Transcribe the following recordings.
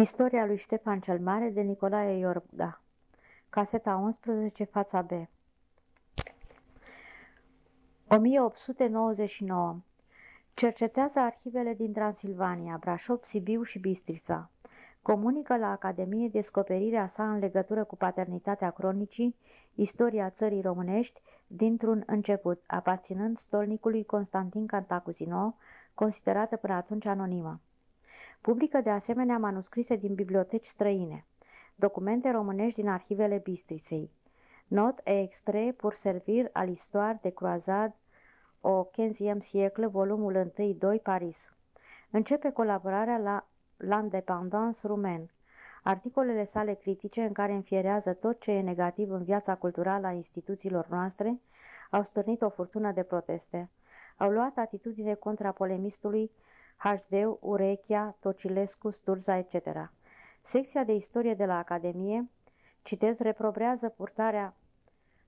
Istoria lui Ștefan cel Mare de Nicolae Iorga Caseta 11, fața B 1899 Cercetează arhivele din Transilvania, Brașov, Sibiu și Bistrița. Comunică la Academie descoperirea sa în legătură cu paternitatea cronicii, istoria țării românești, dintr-un început, aparținând stolnicului Constantin Cantacuzino, considerată până atunci anonimă. Publică de asemenea manuscrise din biblioteci străine, documente românești din arhivele Bistriței, Not et extrait pour servir à l'histoire de croisade au XVe siècle, volumul 1-2, Paris. Începe colaborarea la L'Independance Rumen, articolele sale critice în care înfierează tot ce e negativ în viața culturală a instituțiilor noastre, au stârnit o furtună de proteste. Au luat atitudine contra polemistului HD, Urechia, Tocilescu, Sturza, etc. Secția de istorie de la Academie, citez, reprobrează purtarea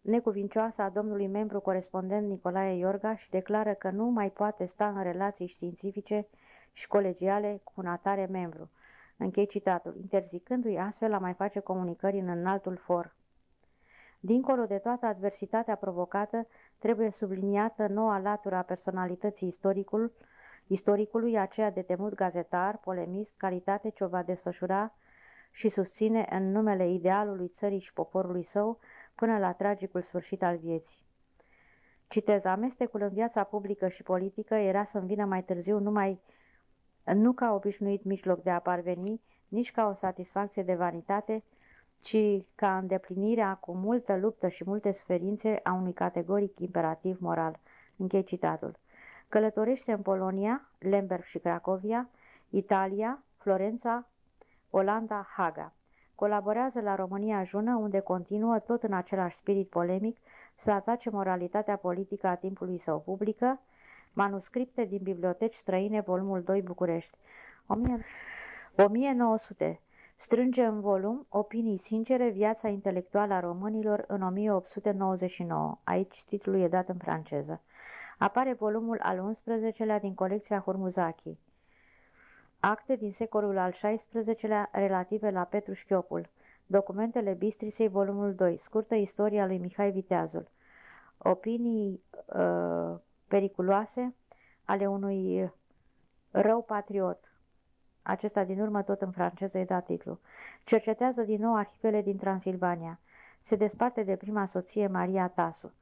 necuvincioasă a domnului membru corespondent Nicolae Iorga și declară că nu mai poate sta în relații științifice și colegiale cu un atare membru. Închei citatul, interzicându-i astfel a mai face comunicări în înaltul for. Dincolo de toată adversitatea provocată, trebuie subliniată noua latură a personalității istoricul, istoricului, aceea de temut gazetar, polemist, calitate ce o va desfășura și susține în numele idealului țării și poporului său până la tragicul sfârșit al vieții. Citez, amestecul în viața publică și politică era să-mi vină mai târziu numai nu ca obișnuit mijloc de a parveni, nici ca o satisfacție de vanitate, ci ca îndeplinirea cu multă luptă și multe suferințe a unui categoric imperativ moral. Închei citatul. Călătorește în Polonia, Lemberg și Cracovia, Italia, Florența, Olanda, Haga. Colaborează la România Jună, unde continuă, tot în același spirit polemic, să atace moralitatea politică a timpului său publică, manuscripte din biblioteci străine, volumul 2, București. 1900. Strânge în volum Opinii sincere, viața intelectuală a românilor în 1899. Aici titlul e dat în franceză. Apare volumul al XI-lea din colecția Hurmuzaki. Acte din secolul al XVI-lea relative la Petru Șchiopul. Documentele Bistrisei, volumul 2. Scurtă istoria lui Mihai Viteazul. Opinii uh, periculoase ale unui rău patriot. Acesta din urmă tot în franceză îi da titlu. Cercetează din nou arhivele din Transilvania. Se desparte de prima soție Maria Tasu.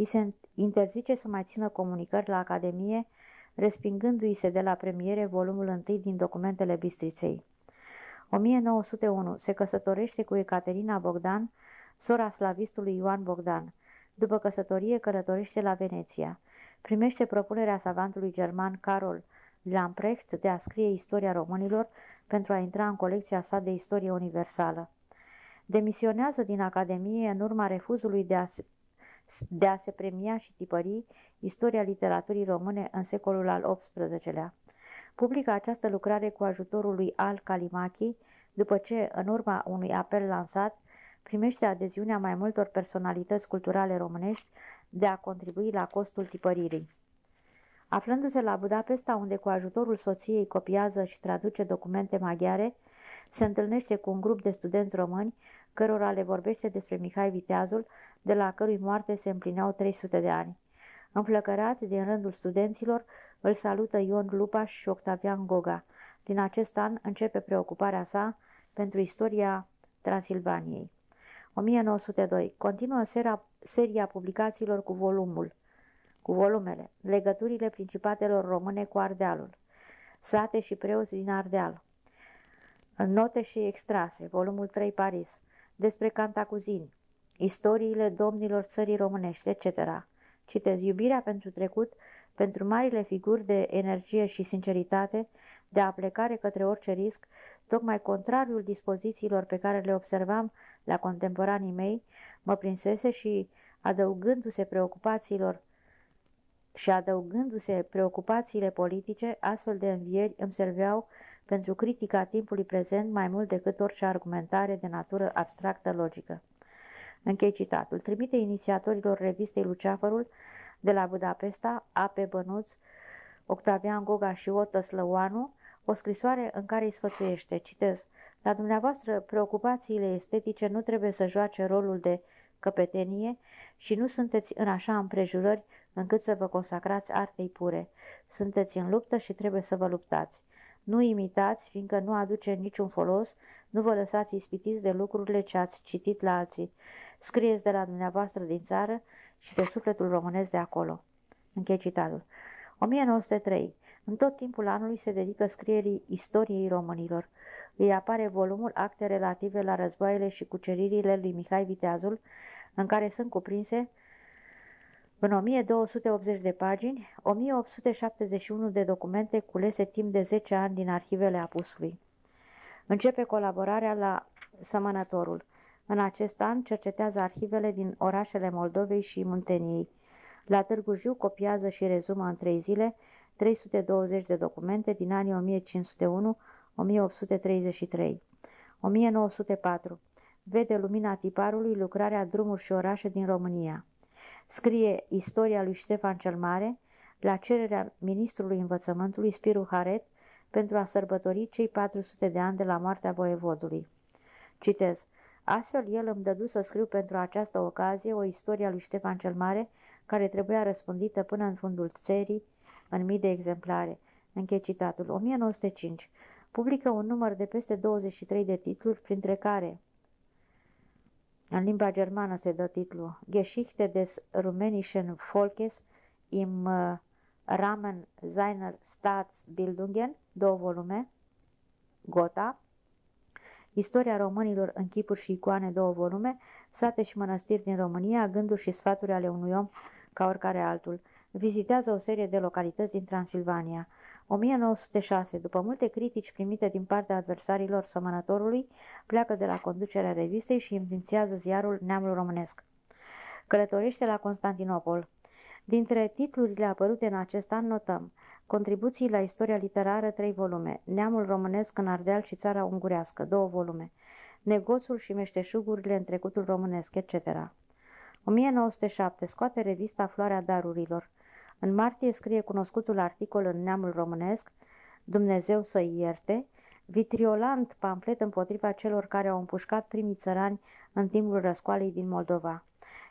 I se interzice să mai țină comunicări la Academie, respingându-i se de la premiere volumul 1 din documentele Bistriței. 1901. Se căsătorește cu Ecaterina Bogdan, sora slavistului Ioan Bogdan. După căsătorie călătorește la Veneția. Primește propunerea savantului german Carol Lamprecht de a scrie istoria românilor pentru a intra în colecția sa de istorie universală. Demisionează din Academie în urma refuzului de a se de a se premia și tipări istoria literaturii române în secolul al XVIII-lea. Publică această lucrare cu ajutorul lui Al Kalimachi, după ce, în urma unui apel lansat, primește adeziunea mai multor personalități culturale românești de a contribui la costul tipăririi. Aflându-se la Budapesta, unde cu ajutorul soției copiază și traduce documente maghiare, se întâlnește cu un grup de studenți români cărora le vorbește despre Mihai Viteazul, de la cărui moarte se împlineau 300 de ani. Înflăcărați din rândul studenților, îl salută Ion Lupaș și Octavian Goga. Din acest an începe preocuparea sa pentru istoria Transilvaniei. 1902. Continuă seria, seria publicațiilor cu volumul, cu volumele, legăturile principatelor române cu Ardealul, sate și preoți din Ardeal, note și extrase, volumul 3 Paris, despre Cantacuzini, istoriile domnilor țării românești, etc. Citez iubirea pentru trecut, pentru marile figuri de energie și sinceritate, de aplecare către orice risc, tocmai contrariul dispozițiilor pe care le observam la contemporanii mei, mă prinsese și, adăugându-se preocupațiilor și adăugându-se preocupațiile politice, astfel de învieri îmi serveau pentru critica timpului prezent mai mult decât orice argumentare de natură abstractă logică. Închei citatul. Trimite inițiatorilor revistei Luceafărul de la Budapesta, A.P. Bănuț, Octavian Goga și Otă Slăoanu, o scrisoare în care îi sfătuiește, citez, La dumneavoastră, preocupațiile estetice nu trebuie să joace rolul de căpetenie și nu sunteți în așa împrejurări încât să vă consacrați artei pure. Sunteți în luptă și trebuie să vă luptați. Nu imitați, fiindcă nu aduce niciun folos, nu vă lăsați ispitiți de lucrurile ce ați citit la alții. Scrieți de la dumneavoastră din țară și de sufletul românesc de acolo. Închei citatul. 1903. În tot timpul anului se dedică scrierii istoriei românilor. Îi apare volumul Acte relative la războaiele și cuceririle lui Mihai Viteazul, în care sunt cuprinse în 1280 de pagini, 1871 de documente culese timp de 10 ani din arhivele apusului. Începe colaborarea la Sămănătorul. În acest an cercetează arhivele din orașele Moldovei și Munteniei. La Târgu Jiu copiază și rezumă în trei zile 320 de documente din anii 1501-1833. 1904. Vede lumina tiparului lucrarea Drumuri și orașe din România. Scrie istoria lui Ștefan cel Mare la cererea ministrului învățământului Spiru Haret pentru a sărbători cei 400 de ani de la moartea voievodului. Citez. Astfel el îmi dădu să scriu pentru această ocazie o istorie a lui Ștefan cel Mare, care trebuia răspândită până în fundul țării, în mii de exemplare. Închei citatul. 1905. Publică un număr de peste 23 de titluri, printre care în limba germană se dă titlul Geschichte des rumänischen Volkes im uh, Rahmen seiner Staatsbildungen, două volume, Gotha, Istoria românilor în chipuri și icoane, două volume, Sate și mănăstiri din România, gânduri și sfaturi ale unui om ca oricare altul. Vizitează o serie de localități din Transilvania. 1906, după multe critici primite din partea adversarilor sămănătorului, pleacă de la conducerea revistei și înființează ziarul Neamul Românesc. Călătorește la Constantinopol. Dintre titlurile apărute în acest an notăm Contribuții la istoria literară, 3 volume, Neamul românesc în Ardeal și țara ungurească, 2 volume, Negoțul și meșteșugurile în trecutul românesc, etc. 1907. Scoate revista Floarea Darurilor. În martie scrie cunoscutul articol în Neamul Românesc, Dumnezeu să-i ierte, vitriolant pamflet împotriva celor care au împușcat primii țărani în timpul răscoalei din Moldova.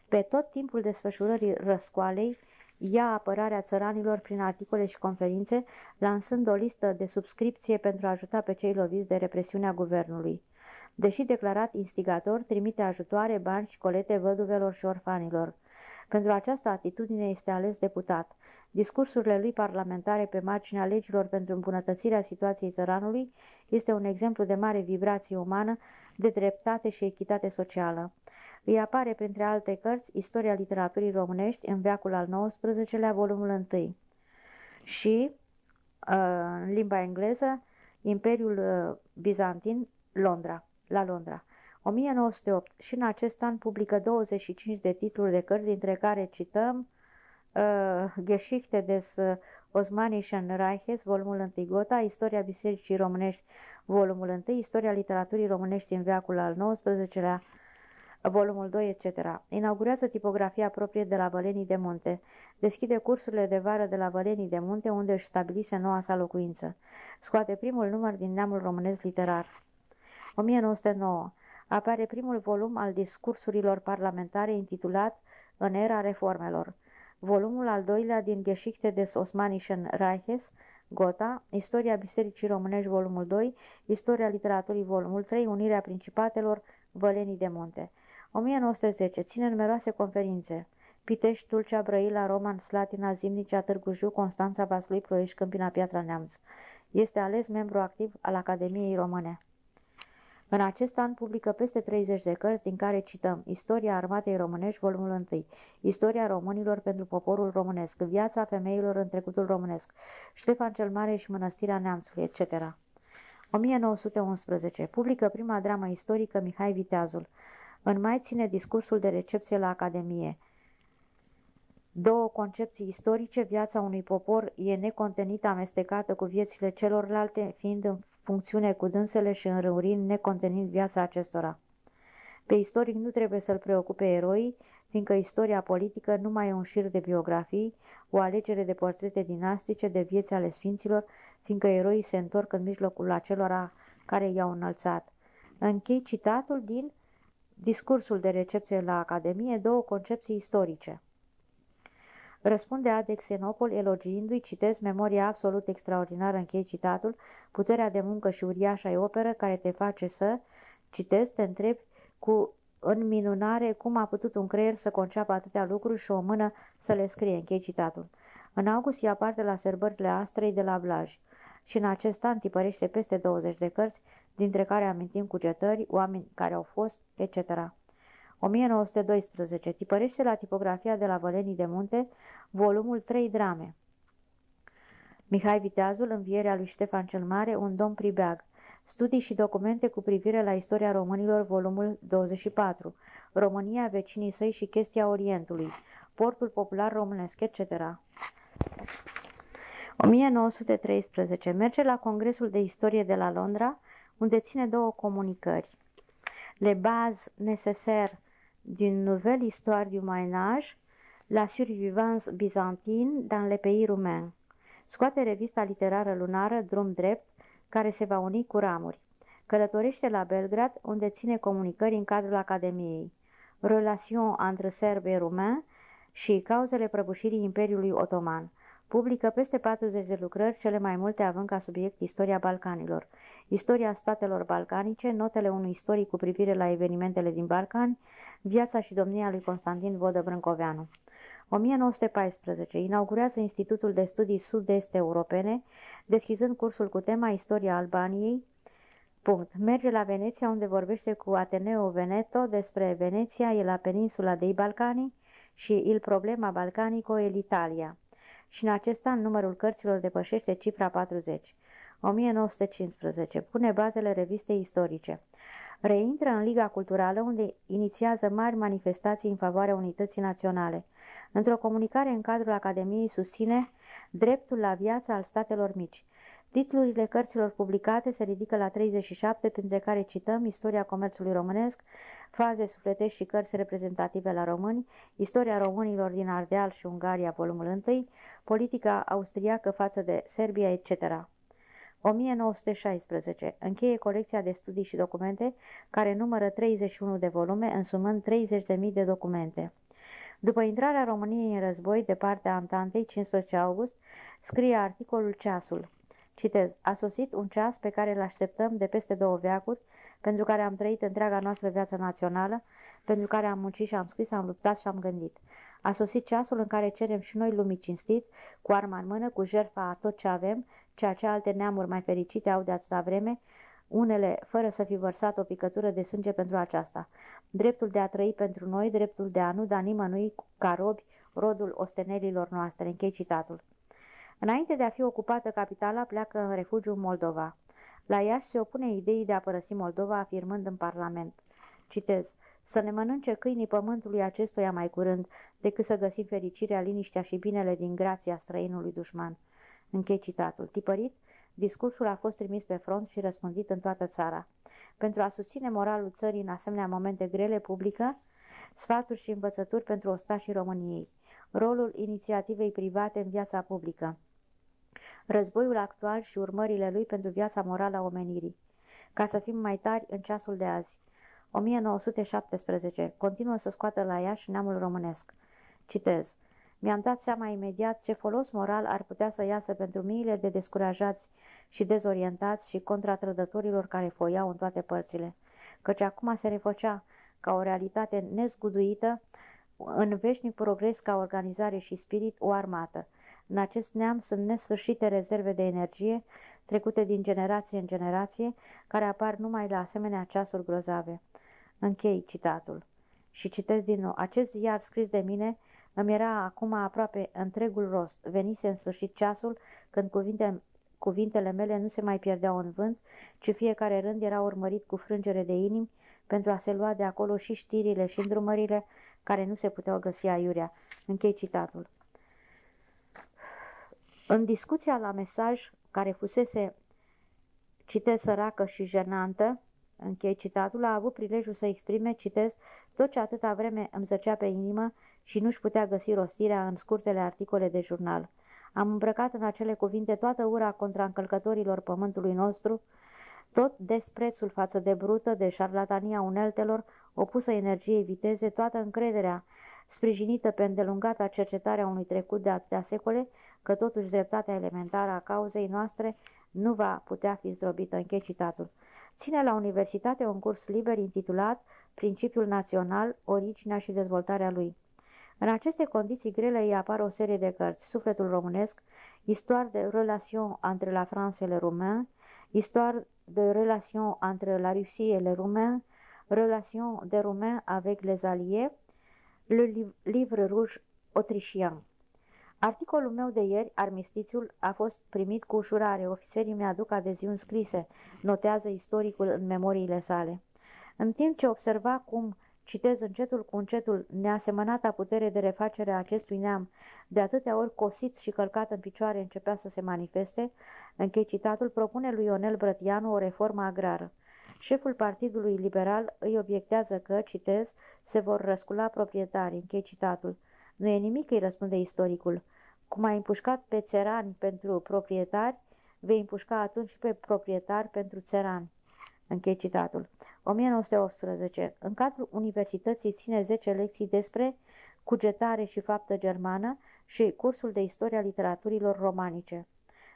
Pe tot timpul desfășurării răscoalei, ia apărarea țăranilor prin articole și conferințe, lansând o listă de subscripție pentru a ajuta pe cei loviți de represiunea guvernului. Deși declarat instigator, trimite ajutoare, bani și colete văduvelor și orfanilor. Pentru această atitudine este ales deputat. Discursurile lui parlamentare pe marginea legilor pentru îmbunătățirea situației țăranului este un exemplu de mare vibrație umană, de dreptate și echitate socială. Îi apare, printre alte cărți, Istoria literaturii românești în veacul al XIX-lea, volumul 1. Și, uh, în limba engleză, Imperiul uh, Bizantin, Londra, la Londra. 1908 și în acest an publică 25 de titluri de cărți, dintre care cităm uh, Geschichte des Osmanischen Reiches, volumul 1 Gota, Istoria Bisericii Românești, volumul 1, Istoria literaturii românești în veacul al XIX-lea, volumul 2, etc. Inaugurează tipografia proprie de la Vălenii de Munte. Deschide cursurile de vară de la Vălenii de Munte, unde își stabilise noua sa locuință. Scoate primul număr din neamul românesc literar. 1909. Apare primul volum al discursurilor parlamentare intitulat În era reformelor. Volumul al doilea din Geschichte des Osmanischen Reiches, Gota, Istoria Bisericii Românești, volumul 2, Istoria Literaturii, volumul 3, Unirea Principatelor, Vălenii de Munte. 1910. Ține numeroase conferințe. Pitești, Tulcea, Brăila, Roman, Slatina, Zimnicea, Târgu Jiu, Constanța, Vaslui, Ploiești, Câmpina, Piatra Neamț. Este ales membru activ al Academiei Române. În acest an publică peste 30 de cărți, din care cităm Istoria Armatei Românești, volumul 1, Istoria românilor pentru poporul românesc, Viața femeilor în trecutul românesc, Ștefan cel Mare și Mănăstirea Neamțului, etc. 1911. Publică prima dramă istorică Mihai Viteazul. În mai ține discursul de recepție la Academie. Două concepții istorice, viața unui popor e necontenită amestecată cu viețile celorlalte, fiind în funcțiune cu dânsele și înrăurind necontenind viața acestora. Pe istoric nu trebuie să-l preocupe eroii, fiindcă istoria politică nu mai e un șir de biografii, o alegere de portrete dinastice de vieți ale sfinților, fiindcă eroii se întorc în mijlocul acelora care i-au înălțat. Închei citatul din discursul de recepție la Academie, două concepții istorice. Răspunde Ade Xenopol elogiindu-i, citesc memoria absolut extraordinară, închei citatul, puterea de muncă și uriașa e operă care te face să, citesc, te întrebi cu în minunare cum a putut un creier să conceapă atâtea lucruri și o mână să le scrie, închei citatul. În august ia parte la sărbările astrei de la Blaj și în acest an tipărește peste 20 de cărți, dintre care amintim cugetări, oameni care au fost, etc. 1912. Tipărește la tipografia de la Vălenii de Munte volumul 3 drame. Mihai Viteazul, Învierea lui Ștefan cel Mare, un domn pribeag. Studii și documente cu privire la istoria românilor, volumul 24. România, vecinii săi și chestia Orientului. Portul popular românesc, etc. 1913. Merge la Congresul de Istorie de la Londra, unde ține două comunicări. Les bases nécessaires d'une nouvelle histoire du Moyen-Âge, la survivance byzantine dans les pays roumains. Scoate revista literară lunară Drum Drept, care se va uni cu ramuri. Călătorește la Belgrad, unde ține comunicări în cadrul Academiei. Relation între serbe et roumains și cauzele prăbușirii Imperiului Otoman. Publică peste 40 de lucrări, cele mai multe având ca subiect istoria Balcanilor, istoria statelor balcanice, notele unui istoric cu privire la evenimentele din Balcani, viața și domnia lui Constantin Vodă Brâncoveanu. 1914. Inaugurează Institutul de Studii Sud-Est Europene, deschizând cursul cu tema Istoria Albaniei. Punct. Merge la Veneția, unde vorbește cu Ateneo Veneto despre Veneția e la peninsula dei Balcani și il problema balcanico e l'Italia și în acest an numărul cărților depășește cifra 40. 1915. Pune bazele revistei istorice. Reintră în Liga Culturală, unde inițiază mari manifestații în favoarea unității naționale. Într-o comunicare în cadrul Academiei susține dreptul la viață al statelor mici. Titlurile cărților publicate se ridică la 37, printre care cităm Istoria comerțului românesc, faze sufletești și cărți reprezentative la români, Istoria românilor din Ardeal și Ungaria, volumul 1, Politica austriacă față de Serbia, etc. 1916. Încheie colecția de studii și documente, care numără 31 de volume, însumând 30.000 de documente. După intrarea României în război de partea Antantei, 15 august, scrie articolul Ceasul. Citez, a sosit un ceas pe care îl așteptăm de peste două veacuri, pentru care am trăit întreaga noastră viață națională, pentru care am muncit și am scris, am luptat și am gândit. A sosit ceasul în care cerem și noi lumii cinstit, cu arma în mână, cu jertfa a tot ce avem, ceea ce alte neamuri mai fericite au de atâta vreme, unele fără să fi vărsat o picătură de sânge pentru aceasta. Dreptul de a trăi pentru noi, dreptul de a nu da nimănui ca robi rodul ostenelilor noastre. Închei citatul. Înainte de a fi ocupată capitala, pleacă în refugiu în Moldova. La Iași se opune ideii de a părăsi Moldova, afirmând în Parlament. Citez. Să ne mănânce câinii pământului acestuia mai curând, decât să găsim fericirea, liniștea și binele din grația străinului dușman. Închei citatul. Tipărit, discursul a fost trimis pe front și răspândit în toată țara. Pentru a susține moralul țării în asemenea momente grele publică, sfaturi și învățături pentru ostașii României, rolul inițiativei private în viața publică, războiul actual și urmările lui pentru viața morală a omenirii. Ca să fim mai tari în ceasul de azi. 1917. Continuă să scoată la ea și neamul românesc. Citez. Mi-am dat seama imediat ce folos moral ar putea să iasă pentru miile de descurajați și dezorientați și contra trădătorilor care foiau în toate părțile, căci acum se refăcea ca o realitate nezguduită, în veșnic progres ca organizare și spirit, o armată. În acest neam sunt nesfârșite rezerve de energie, trecute din generație în generație, care apar numai la asemenea ceasuri grozave. Închei citatul. Și citesc din nou. Acest ziar scris de mine îmi era acum aproape întregul rost. Venise în sfârșit ceasul când cuvinte, cuvintele mele nu se mai pierdeau în vânt, ci fiecare rând era urmărit cu frângere de inimi pentru a se lua de acolo și știrile și îndrumările care nu se puteau găsi aiurea. Închei citatul. În discuția la mesaj, care fusese, citesc, săracă și jenantă, închei citatul, a avut prilejul să exprime, citesc, tot ce atâta vreme îmi zăcea pe inimă și nu-și putea găsi rostirea în scurtele articole de jurnal. Am îmbrăcat în acele cuvinte toată ura contra încălcătorilor pământului nostru, tot desprețul față de brută, de șarlatania uneltelor, opusă energiei viteze, toată încrederea, sprijinită pe îndelungata cercetarea unui trecut de atâtea secole, că totuși dreptatea elementară a cauzei noastre nu va putea fi zdrobită. Închei citatul. Ține la universitate un curs liber intitulat Principiul Național, Originea și Dezvoltarea lui. În aceste condiții grele îi apar o serie de cărți, Sufletul românesc, Histoire de relation entre la France et les Roumains, Histoire de relation entre la Russie et les Roumains, Relation des Roumains avec les Alliés, Le Livre Rouge Autrichien. Articolul meu de ieri, armistițiul, a fost primit cu ușurare. Ofițerii mi-aduc adeziuni scrise, notează istoricul în memoriile sale. În timp ce observa cum Citez încetul cu încetul neasemănata putere de refacere a acestui neam, de atâtea ori cosit și călcat în picioare începea să se manifeste, închei citatul, propune lui Ionel Brătianu o reformă agrară. Șeful Partidului Liberal îi obiectează că, citez, se vor răscula proprietarii, închei citatul. Nu e nimic, îi răspunde istoricul. Cum ai împușcat pe țărani pentru proprietari, vei împușca atunci și pe proprietari pentru țărani. Închei citatul. 1918. În cadrul universității ține 10 lecții despre cugetare și faptă germană și cursul de istoria literaturilor romanice.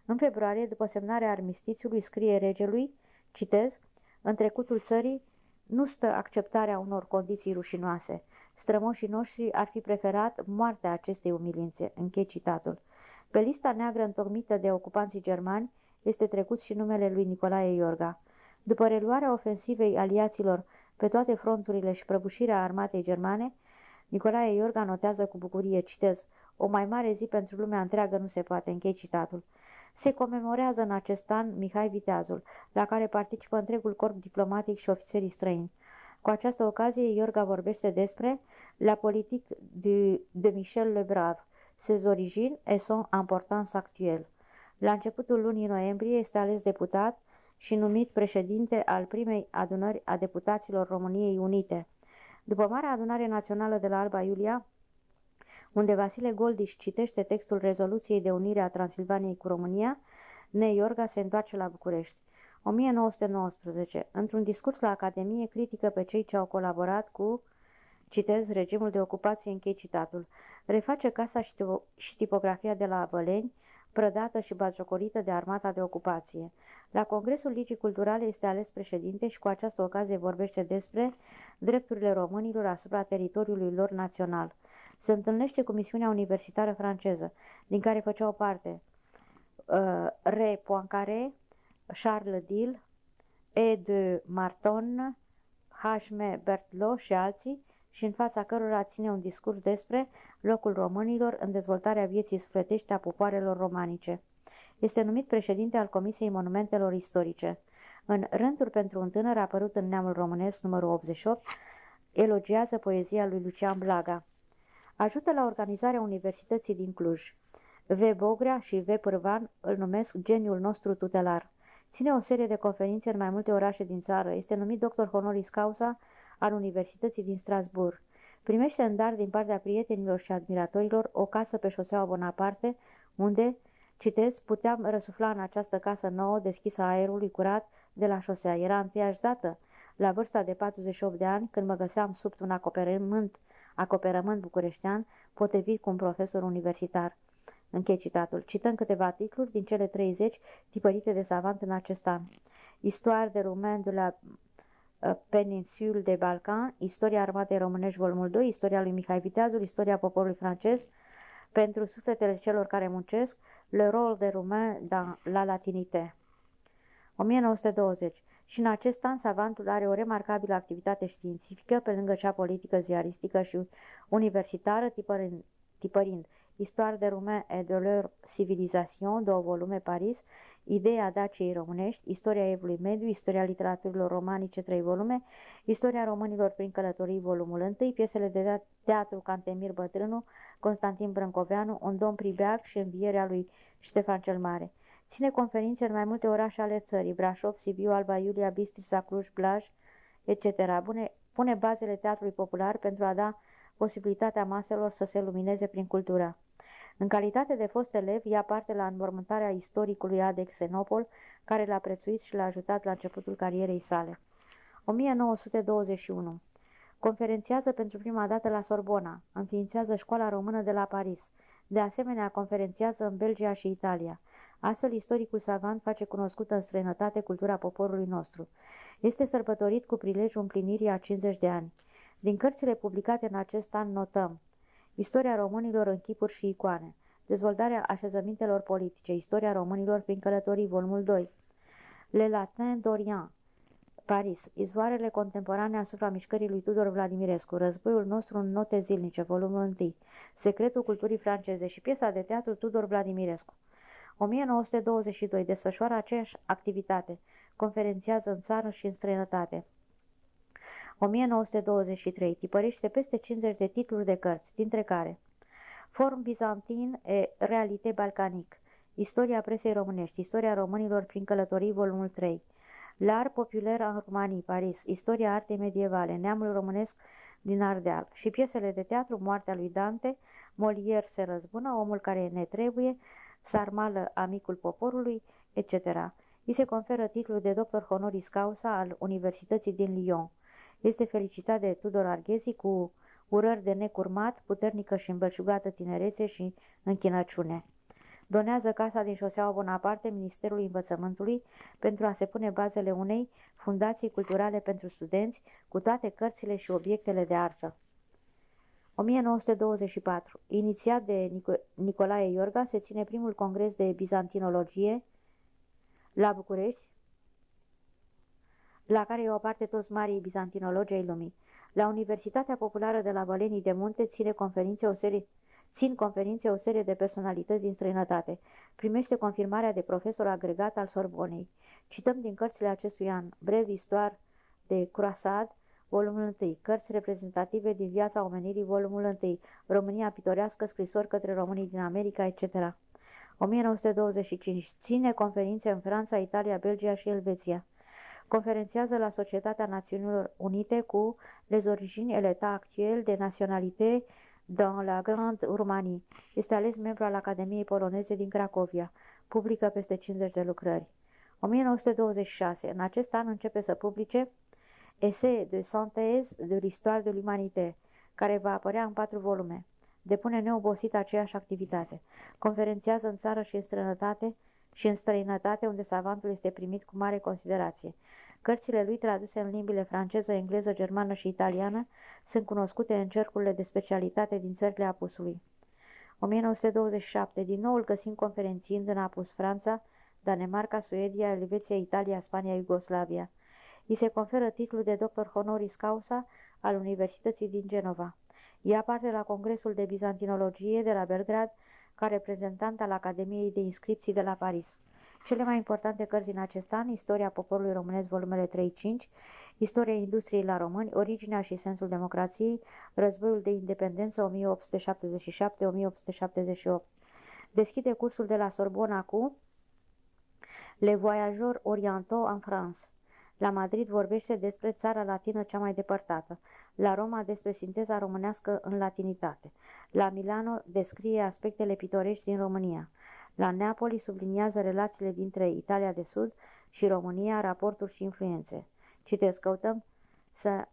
În februarie, după semnarea armistițiului, scrie regelui, citez, în trecutul țării nu stă acceptarea unor condiții rușinoase. Strămoșii noștri ar fi preferat moartea acestei umilințe. Închei citatul. Pe lista neagră întocmită de ocupanții germani este trecut și numele lui Nicolae Iorga. După reluarea ofensivei aliaților pe toate fronturile și prăbușirea armatei germane, Nicolae Iorga notează cu bucurie, citez, o mai mare zi pentru lumea întreagă nu se poate, închei citatul. Se comemorează în acest an Mihai Viteazul, la care participă întregul corp diplomatic și ofițerii străini. Cu această ocazie, Iorga vorbește despre la politique de, de Michel Lebrave, ses origines et son importance actuelle. La începutul lunii noiembrie este ales deputat și numit președinte al primei adunări a deputaților României Unite. După Marea Adunare Națională de la Alba Iulia, unde Vasile Goldiș citește textul rezoluției de unire a Transilvaniei cu România, Neiorga se întoarce la București. 1919. Într-un discurs la Academie critică pe cei ce au colaborat cu, citez, regimul de ocupație, închei citatul, reface casa și tipografia de la Văleni, prădată și bagiocorită de armata de ocupație. La Congresul Ligii Culturale este ales președinte și cu această ocazie vorbește despre drepturile românilor asupra teritoriului lor național. Se întâlnește cu misiunea universitară franceză, din care făceau parte uh, Re Poincaré, Charles Dill, E. de Marton, H.M. Berthelot și alții, și în fața cărora ține un discurs despre locul românilor în dezvoltarea vieții sufletești a popoarelor romanice. Este numit președinte al Comisiei Monumentelor Istorice. În Rânduri pentru un tânăr apărut în neamul românesc numărul 88, elogiază poezia lui Lucian Blaga. Ajută la organizarea Universității din Cluj. V. Bogrea și V. Pârvan îl numesc geniul nostru tutelar. Ține o serie de conferințe în mai multe orașe din țară. Este numit doctor honoris causa al Universității din Strasbourg. Primește în dar din partea prietenilor și admiratorilor o casă pe șoseaua Bonaparte, unde, citez, puteam răsufla în această casă nouă deschisă aerului curat de la șosea. Era întâiași dată, la vârsta de 48 de ani, când mă găseam sub un acoperământ, acoperământ bucureștean, potrivit cu un profesor universitar. Închei citatul. Cităm câteva titluri din cele 30 tipărite de savant în acest an. Histoire de Romain de la Uh, Peninsul de Balcan, Istoria Armatei Românești, volumul 2, Istoria lui Mihai Viteazul, Istoria poporului francez, pentru sufletele celor care muncesc, Le rôle de Roumain dans la latinite. 1920. Și în acest an, savantul are o remarcabilă activitate științifică, pe lângă cea politică, ziaristică și universitară, tipărind, tipărind Histoire de Roumain et de leur civilisation, două volume, Paris, Ideea Daciei românești, Istoria Evului Mediu, Istoria literaturilor romanice, trei volume, Istoria românilor prin călătorii, volumul 1, piesele de teatru Cantemir Bătrânu, Constantin Brâncoveanu, Un domn Pribeag și Învierea lui Ștefan cel Mare. Ține conferințe în mai multe orașe ale țării, Brașov, Sibiu, Alba Iulia, Bistrița, Cluj, Blaj, etc. Bune, pune bazele teatrului popular pentru a da posibilitatea maselor să se lumineze prin cultură. În calitate de fost elev, ia parte la înmormântarea istoricului Adex Xenopol, care l-a prețuit și l-a ajutat la începutul carierei sale. 1921. Conferențiază pentru prima dată la Sorbona, înființează școala română de la Paris. De asemenea, conferențiază în Belgia și Italia. Astfel, istoricul savant face cunoscută în străinătate cultura poporului nostru. Este sărbătorit cu prilejul împlinirii a 50 de ani. Din cărțile publicate în acest an notăm Istoria românilor în chipuri și icoane, Dezvoltarea așezămintelor politice, Istoria românilor prin călătorii, volumul 2, Le Latin d'Orient, Paris, izvoarele contemporane asupra mișcării lui Tudor Vladimirescu, Războiul nostru în note zilnice, volumul 1, Secretul culturii franceze și piesa de teatru Tudor Vladimirescu. 1922 desfășoară aceeași activitate, conferențiază în țară și în străinătate. 1923 tipărește peste 50 de titluri de cărți, dintre care Form bizantin e realité balcanic, Istoria presei românești, Istoria românilor prin călătorii, volumul 3, L'art populaire în România, Paris, Istoria artei medievale, Neamul românesc din Ardeal și piesele de teatru Moartea lui Dante, Molière se răzbună, Omul care ne trebuie, Sarmală, Amicul poporului, etc. I se conferă titlul de doctor honoris causa al Universității din Lyon. Este felicitat de Tudor Arghezi cu urări de necurmat, puternică și îmbălșugată tinerețe și închinăciune. Donează casa din șoseaua Bonaparte Ministerului Învățământului pentru a se pune bazele unei fundații culturale pentru studenți cu toate cărțile și obiectele de artă. 1924. Inițiat de Nico Nicolae Iorga, se ține primul congres de bizantinologie la București, la care iau parte toți marii bizantinologi ai lumii. La Universitatea Populară de la Vălenii de Munte ține conferințe o serie Țin conferințe o serie de personalități din străinătate. Primește confirmarea de profesor agregat al Sorbonei. Cităm din cărțile acestui an Brev Histoire de Croisade, volumul 1, Cărți reprezentative din viața omenirii, volumul 1, România pitorească, scrisori către românii din America, etc. 1925. Ține conferințe în Franța, Italia, Belgia și Elveția. Conferențiază la Societatea Națiunilor Unite cu Les origines et l'état actuel de nationalité dans la Grande Urmanie. Este ales membru al Academiei Poloneze din Cracovia. Publică peste 50 de lucrări. 1926. În acest an începe să publice Essai de synthèse de l'histoire de l'humanité, care va apărea în patru volume. Depune neobosit aceeași activitate. Conferențiază în țară și în străinătate și în străinătate unde savantul este primit cu mare considerație. Cărțile lui traduse în limbile franceză, engleză, germană și italiană sunt cunoscute în cercurile de specialitate din țările apusului. 1927. Din nou îl găsim conferențiind în apus Franța, Danemarca, Suedia, Elveția, Italia, Spania, Iugoslavia. I se conferă titlul de doctor honoris causa al Universității din Genova. Ia parte la Congresul de Bizantinologie de la Belgrad ca reprezentant al Academiei de Inscripții de la Paris. Cele mai importante cărți din acest an, Istoria poporului românesc, volumele 3-5, Istoria industriei la români, Originea și sensul democrației, Războiul de independență 1877-1878. Deschide cursul de la Sorbona cu Le Voyageurs Orientaux en France. La Madrid vorbește despre țara latină cea mai depărtată. La Roma despre sinteza românească în latinitate. La Milano descrie aspectele pitorești din România. La Neapoli subliniază relațiile dintre Italia de Sud și România, raporturi și influențe. Citesc, căutăm să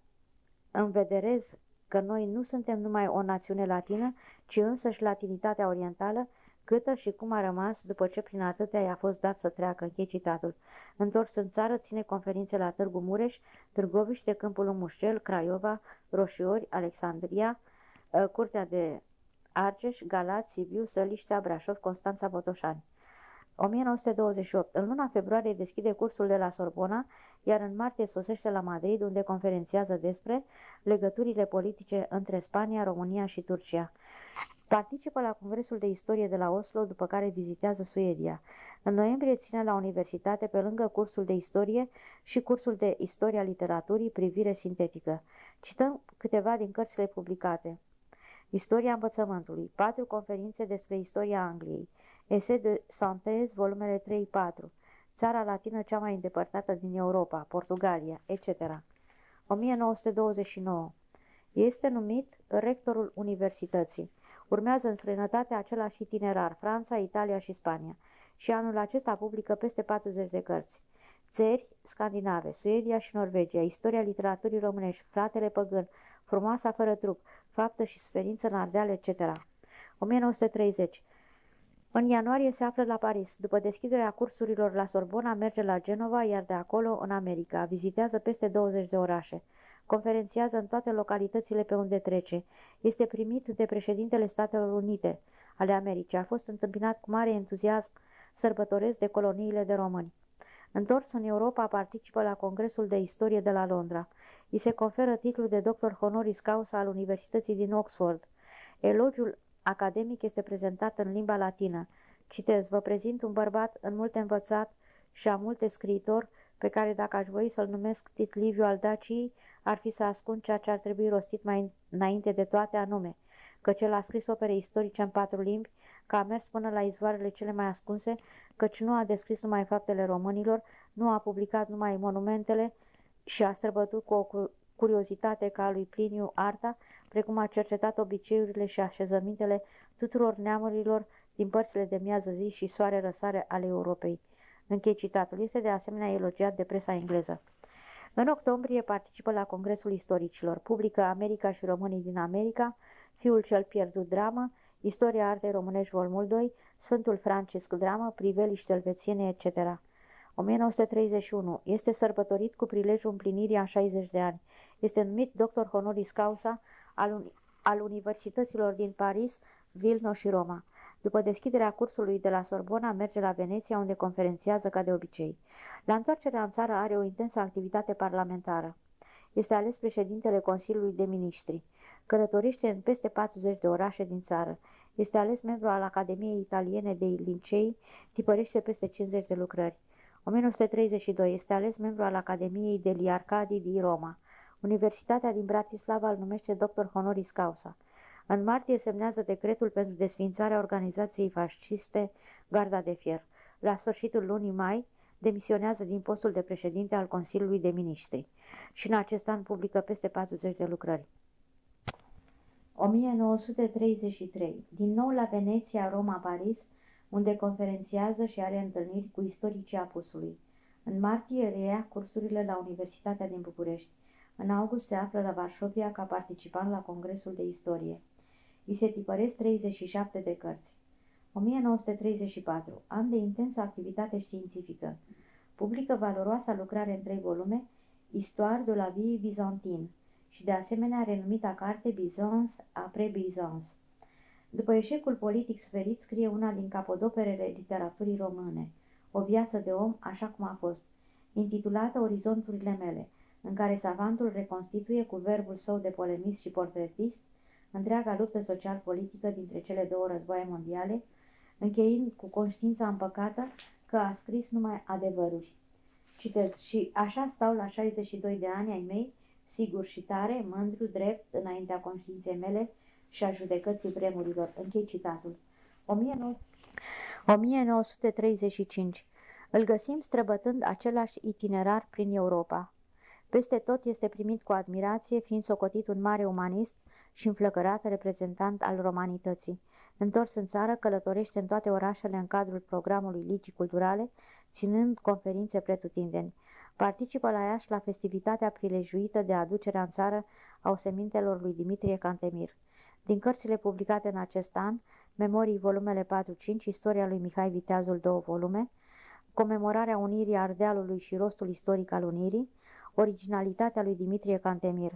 învederez că noi nu suntem numai o națiune latină, ci însăși latinitatea orientală, câtă și cum a rămas după ce prin atâtea i-a fost dat să treacă, închei citatul. Întors în țară, ține conferințe la Târgu Mureș, Târgoviște, Câmpul Mușcel, Craiova, Roșiori, Alexandria, Curtea de Argeș, Galați, Sibiu, Săliștea, Brașov, Constanța, Botoșani. 1928. În luna februarie deschide cursul de la Sorbona, iar în martie sosește la Madrid, unde conferențiază despre legăturile politice între Spania, România și Turcia. Participă la Congresul de Istorie de la Oslo, după care vizitează Suedia. În noiembrie ține la universitate, pe lângă cursul de istorie și cursul de istoria literaturii, privire sintetică. Cităm câteva din cărțile publicate. Istoria învățământului, patru conferințe despre istoria Angliei, ese de Santez, volumele 3-4, țara latină cea mai îndepărtată din Europa, Portugalia, etc. 1929. Este numit rectorul universității. Urmează în străinătate același itinerar, Franța, Italia și Spania. Și anul acesta publică peste 40 de cărți. Țări scandinave, Suedia și Norvegia, istoria literaturii românești, fratele păgân, frumoasa fără trup, faptă și sferință în Ardeal, etc. 1930. În ianuarie se află la Paris. După deschiderea cursurilor la Sorbona, merge la Genova, iar de acolo în America. Vizitează peste 20 de orașe. Conferențiază în toate localitățile pe unde trece. Este primit de președintele Statelor Unite ale Americii. A fost întâmpinat cu mare entuziasm sărbătoresc de coloniile de români. Întors în Europa, participă la Congresul de Istorie de la Londra. I se conferă titlul de doctor honoris causa al Universității din Oxford. Elogiul academic este prezentat în limba latină. Citez, vă prezint un bărbat în multe învățat și a multe scriitor, pe care dacă aș voi să-l numesc Titliviu al Daciei, ar fi să ascund ceea ce ar trebui rostit mai înainte de toate anume, căci el a scris opere istorice în patru limbi, că a mers până la izvoarele cele mai ascunse, căci nu a descris numai faptele românilor, nu a publicat numai monumentele și a străbătut cu o curiozitate ca a lui Pliniu arta, precum a cercetat obiceiurile și așezămintele tuturor neamurilor din părțile de miază zi și soare răsare ale Europei. Închei citatul. Este de asemenea elogiat de presa engleză. În octombrie participă la Congresul Istoricilor. Publică America și românii din America, Fiul cel pierdut dramă, Istoria artei românești volumul 2, Sfântul Francisc dramă, Priveliști elvețiene, etc. 1931. Este sărbătorit cu prilejul împlinirii a 60 de ani. Este numit doctor honoris causa al, uni al universităților din Paris, Vilno și Roma. După deschiderea cursului de la Sorbona, merge la Veneția, unde conferențiază ca de obicei. La întoarcerea în țară are o intensă activitate parlamentară. Este ales președintele Consiliului de Ministri. Călătorește în peste 40 de orașe din țară. Este ales membru al Academiei Italiene de Lincei, tipărește peste 50 de lucrări. 1932 este ales membru al Academiei de Liarcadi din Roma. Universitatea din Bratislava îl numește doctor honoris causa. În martie semnează decretul pentru desfințarea organizației fasciste Garda de Fier. La sfârșitul lunii mai demisionează din postul de președinte al Consiliului de Ministri și în acest an publică peste 40 de lucrări. 1933. Din nou la Veneția, Roma, Paris, unde conferențiază și are întâlniri cu istoricii apusului. În martie reia cursurile la Universitatea din București. În august se află la Varșovia ca participant la Congresul de Istorie. I se tipăresc 37 de cărți. 1934. An de intensă activitate științifică. Publică valoroasa lucrare în trei volume, Histoire de la vie byzantine și de asemenea renumita carte Byzance après Byzance. După eșecul politic suferit, scrie una din capodoperele literaturii române, O viață de om așa cum a fost, intitulată Orizonturile mele, în care savantul reconstituie cu verbul său de polemist și portretist întreaga luptă social-politică dintre cele două războaie mondiale, încheind cu conștiința împăcată că a scris numai adevăruri. Citez, și așa stau la 62 de ani ai mei, sigur și tare, mândru, drept, înaintea conștiinței mele și a judecății vremurilor. Închei citatul. 1935. Îl găsim străbătând același itinerar prin Europa. Peste tot este primit cu admirație, fiind socotit un mare umanist și înflăcărat reprezentant al romanității. Întors în țară, călătorește în toate orașele în cadrul programului Ligii Culturale, ținând conferințe pretutindeni. Participă la Iași la festivitatea prilejuită de aducerea în țară a osemintelor lui Dimitrie Cantemir. Din cărțile publicate în acest an, Memorii volumele 4-5, Istoria lui Mihai Viteazul, două volume, Comemorarea Unirii Ardealului și rostul istoric al Unirii, Originalitatea lui Dimitrie Cantemir,